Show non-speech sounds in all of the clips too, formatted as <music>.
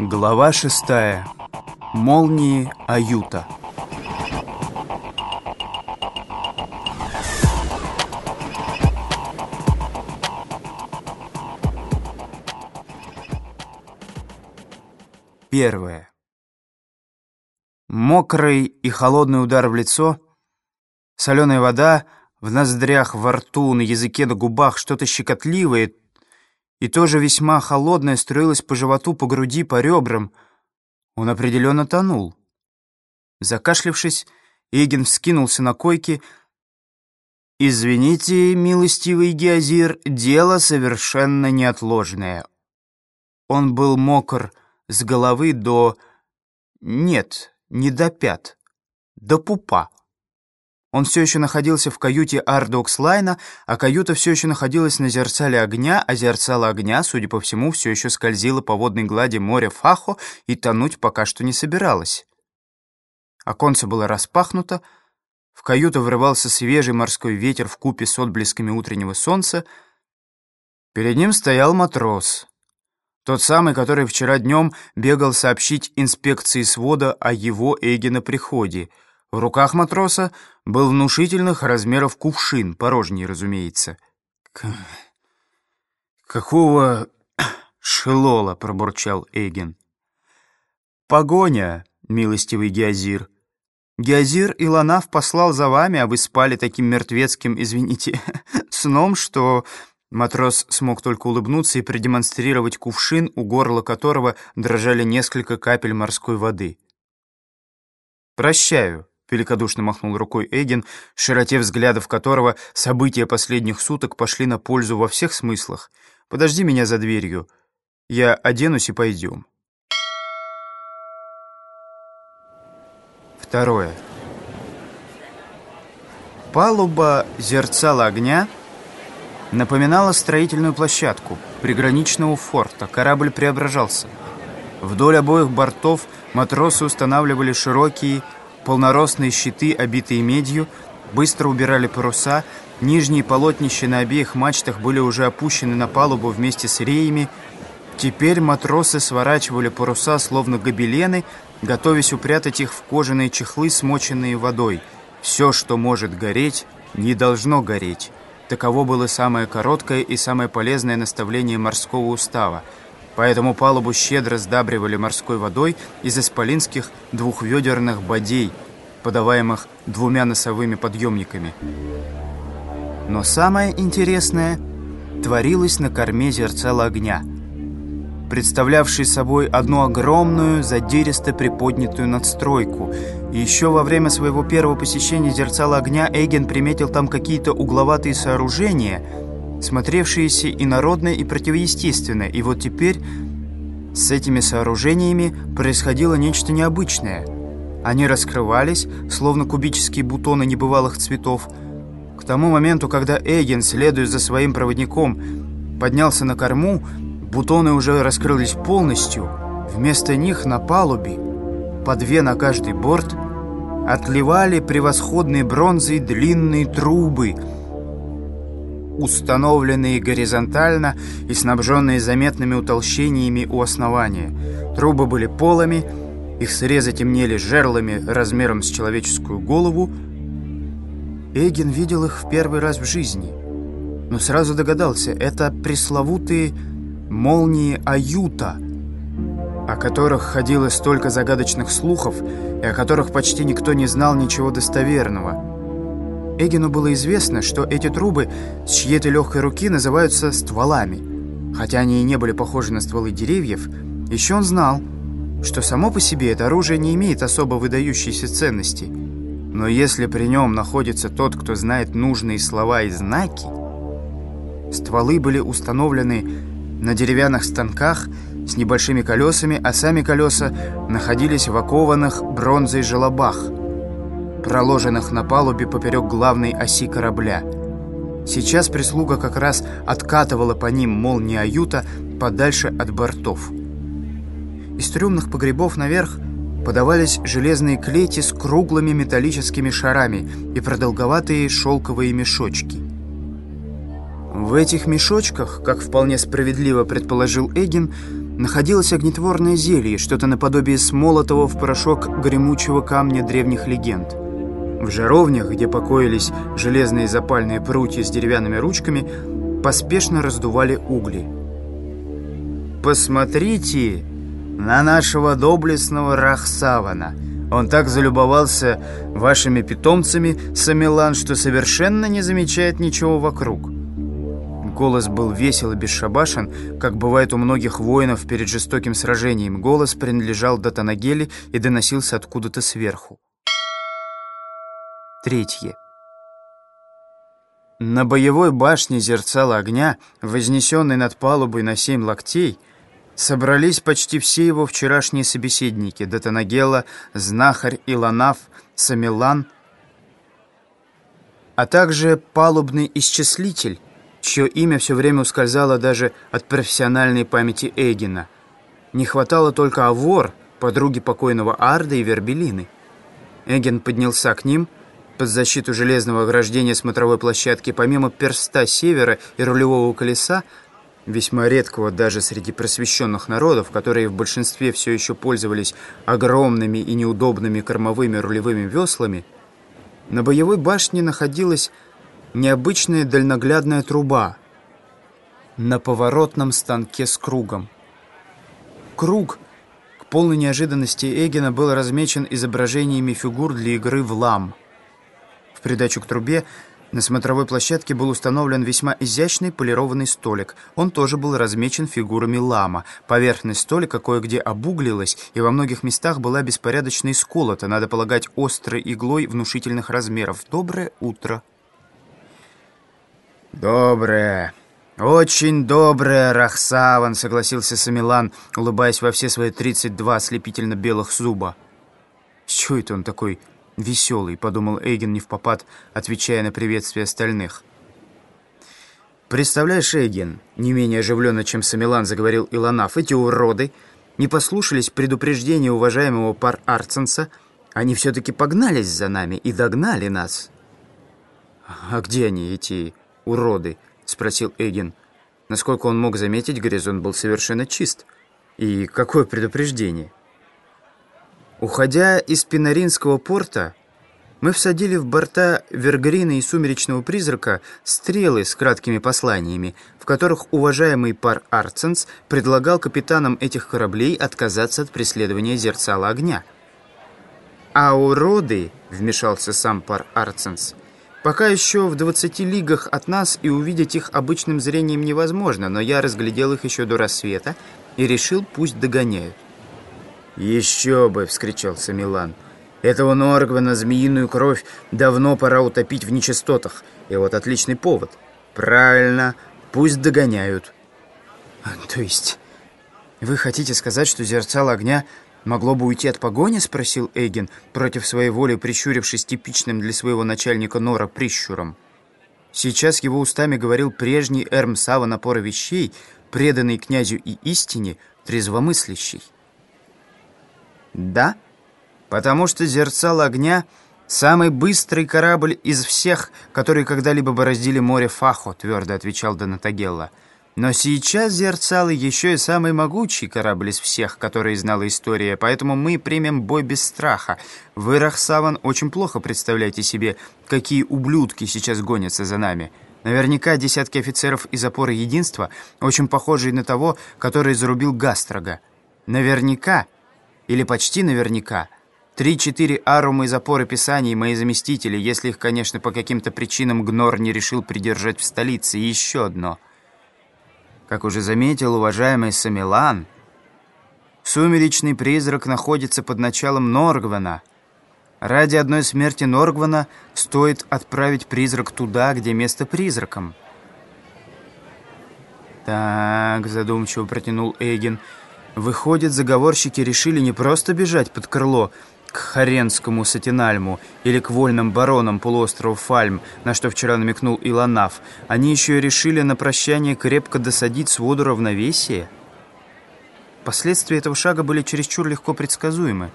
Глава шестая. Молнии Аюта. Первое. Мокрый и холодный удар в лицо, соленая вода в ноздрях, во рту, на языке, на губах, что-то щекотливое, и тоже весьма холодное струилось по животу, по груди, по ребрам. Он определенно тонул. Закашлявшись, Эгин вскинулся на койке. «Извините, милостивый гиазир, дело совершенно неотложное». Он был мокр с головы до... Нет, не до пят, до пупа. Он все еще находился в каюте Арда окс Лайна, а каюта все еще находилась на зерцале огня, а зерцало огня, судя по всему, все еще скользило по водной глади моря Фахо и тонуть пока что не собиралось. Оконце было распахнуто, в каюту врывался свежий морской ветер в купе с отблесками утреннего солнца. Перед ним стоял матрос, тот самый, который вчера днем бегал сообщить инспекции свода о его Эгена приходе — в руках матроса был внушительных размеров кувшин, порожний, разумеется. «Какого <coughs> шелола?» — пробурчал Эйген. «Погоня, милостивый Геозир. Геозир Илонав послал за вами, а вы спали таким мертвецким, извините, <laughs> сном, что...» Матрос смог только улыбнуться и продемонстрировать кувшин, у горла которого дрожали несколько капель морской воды. «Прощаю», великодушно махнул рукой Эгин, широте взглядов которого события последних суток пошли на пользу во всех смыслах. «Подожди меня за дверью. Я оденусь и пойдем». Второе. Палуба зерцала огня напоминала строительную площадку приграничного форта. Корабль преображался. Вдоль обоих бортов матросы устанавливали широкие полноростные щиты, обитые медью, быстро убирали паруса, нижние полотнища на обеих мачтах были уже опущены на палубу вместе с реями. Теперь матросы сворачивали паруса, словно гобелены, готовясь упрятать их в кожаные чехлы, смоченные водой. Все, что может гореть, не должно гореть. Таково было самое короткое и самое полезное наставление морского устава – Поэтому палубу щедро сдабривали морской водой из исполинских двухведерных бодей, подаваемых двумя носовыми подъемниками. Но самое интересное творилось на корме зерцала огня, представлявшей собой одну огромную, задиристо приподнятую надстройку. Еще во время своего первого посещения зерцала огня Эйген приметил там какие-то угловатые сооружения – смотревшиеся инородно и противоестественно, и вот теперь с этими сооружениями происходило нечто необычное. Они раскрывались, словно кубические бутоны небывалых цветов. К тому моменту, когда Эгген, следуя за своим проводником, поднялся на корму, бутоны уже раскрылись полностью. Вместо них на палубе, по две на каждый борт, отливали превосходные бронзой длинные трубы – установленные горизонтально и снабженные заметными утолщениями у основания. Трубы были полыми, их срезы темнели жерлами размером с человеческую голову. Эгин видел их в первый раз в жизни, но сразу догадался, это пресловутые молнии Аюта, о которых ходило столько загадочных слухов и о которых почти никто не знал ничего достоверного – Эгину было известно, что эти трубы с чьей-то легкой руки называются стволами. Хотя они и не были похожи на стволы деревьев, еще он знал, что само по себе это оружие не имеет особо выдающейся ценности. Но если при нем находится тот, кто знает нужные слова и знаки, стволы были установлены на деревянных станках с небольшими колесами, а сами колеса находились в окованных бронзой желобах – проложенных на палубе поперек главной оси корабля. Сейчас прислуга как раз откатывала по ним молнии Аюта подальше от бортов. Из трюмных погребов наверх подавались железные клети с круглыми металлическими шарами и продолговатые шелковые мешочки. В этих мешочках, как вполне справедливо предположил Эгин, находилось огнетворное зелье, что-то наподобие смолотого в порошок гремучего камня древних легенд. В жаровнях, где покоились железные запальные прутья с деревянными ручками, поспешно раздували угли. «Посмотрите на нашего доблестного Рахсавана!» Он так залюбовался вашими питомцами, Самилан, что совершенно не замечает ничего вокруг. Голос был весел и бесшабашен, как бывает у многих воинов перед жестоким сражением. Голос принадлежал Датанагели и доносился откуда-то сверху. Третье. На боевой башне зерцала огня, вознесенной над палубой на семь локтей, собрались почти все его вчерашние собеседники — Датанагела, Знахарь, Илонаф, Самилан, а также палубный исчислитель, чье имя все время ускользало даже от профессиональной памяти Эгина. Не хватало только Авор, подруги покойного Арда и Вербелины. Эгин поднялся к ним под защиту железного ограждения смотровой площадки, помимо перста севера и рулевого колеса, весьма редкого даже среди просвещенных народов, которые в большинстве все еще пользовались огромными и неудобными кормовыми рулевыми веслами, на боевой башне находилась необычная дальноглядная труба на поворотном станке с кругом. Круг, к полной неожиданности Эгена, был размечен изображениями фигур для игры в лам. В придачу к трубе на смотровой площадке был установлен весьма изящный полированный столик. Он тоже был размечен фигурами лама. Поверхность столика кое-где обуглилась и во многих местах была беспорядочно исколота, надо полагать, острой иглой внушительных размеров. «Доброе утро!» «Доброе, очень доброе, Рахсаван», — согласился Самилан, улыбаясь во все свои 32 ослепительно белых зуба. «С чего это он такой веселый?» — подумал Эйген не в попад, отвечая на приветствие остальных. «Представляешь, Эйген, не менее оживленно, чем Самилан, заговорил Илонаф, эти уроды не послушались предупреждения уважаемого пар Арценса, они все-таки погнались за нами и догнали нас». «А где они, эти уроды?» — спросил Эгин. Насколько он мог заметить, горизонт был совершенно чист. И какое предупреждение? Уходя из Пинаринского порта, мы всадили в борта Вергрина и Сумеречного Призрака стрелы с краткими посланиями, в которых уважаемый пар Арценс предлагал капитанам этих кораблей отказаться от преследования зерцала огня. «А уроды», — вмешался сам пар Арценс, — Пока еще в 20 лигах от нас и увидеть их обычным зрением невозможно, но я разглядел их еще до рассвета и решил, пусть догоняют. «Еще бы!» — вскричал Самилан. «Этого Норгвана змеиную кровь давно пора утопить в нечистотах. И вот отличный повод. Правильно, пусть догоняют». «То есть вы хотите сказать, что зерцало огня «Могло бы уйти от погони?» — спросил Эйген, против своей воли прищурившись типичным для своего начальника Нора прищуром. Сейчас его устами говорил прежний Эрм Сава напора вещей, преданный князю и истине, трезвомыслящий. «Да, потому что зерцало огня — самый быстрый корабль из всех, которые когда-либо бороздили море Фахо», — твердо отвечал Донатагелла. Но сейчас зерцало еще и самый могучий корабль из всех, которые знала история, поэтому мы примем бой без страха. Вы, Рахсаван, очень плохо представляете себе, какие ублюдки сейчас гонятся за нами. Наверняка десятки офицеров из опоры единства, очень похожие на того, который зарубил Гастрога. Наверняка, или почти наверняка, Три-четыре арумы из опоры писаний мои заместители, если их, конечно, по каким-то причинам Гнор не решил придержать в столице. И еще одно — как уже заметил уважаемый Самилан, сумеречный призрак находится под началом Норгвана. Ради одной смерти Норгвана стоит отправить призрак туда, где место призракам. «Так», — задумчиво протянул Эйген, — «выходит, заговорщики решили не просто бежать под крыло, к Харенскому Сатинальму или к вольным баронам полуострова Фальм, на что вчера намекнул Илонаф, они еще и решили на прощание крепко досадить своду равновесия. Последствия этого шага были чересчур легко предсказуемы.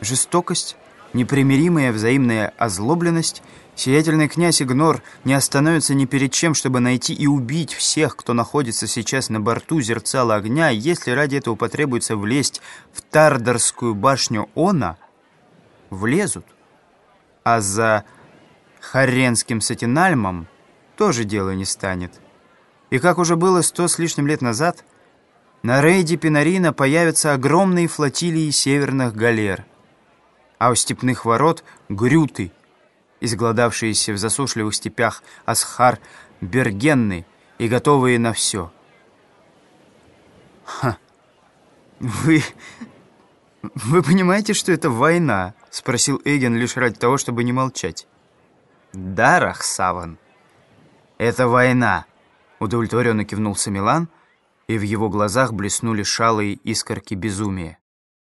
Жестокость, непримиримая взаимная озлобленность Сиятельный князь Игнор не остановится ни перед чем, чтобы найти и убить всех, кто находится сейчас на борту зерцала огня, если ради этого потребуется влезть в Тардарскую башню Она, влезут. А за Харенским Сатинальмом тоже дело не станет. И как уже было сто с лишним лет назад, на рейде Пинарина появятся огромные флотилии северных галер, а у степных ворот — грюты — изголодавшиеся в засушливых степях Асхар Бергенны и готовые на все. «Ха! Вы... вы понимаете, что это война?» — спросил Эген лишь ради того, чтобы не молчать. «Да, Рахсаван, это война!» — удовлетворенно кивнул Самилан, и в его глазах блеснули шалые искорки безумия.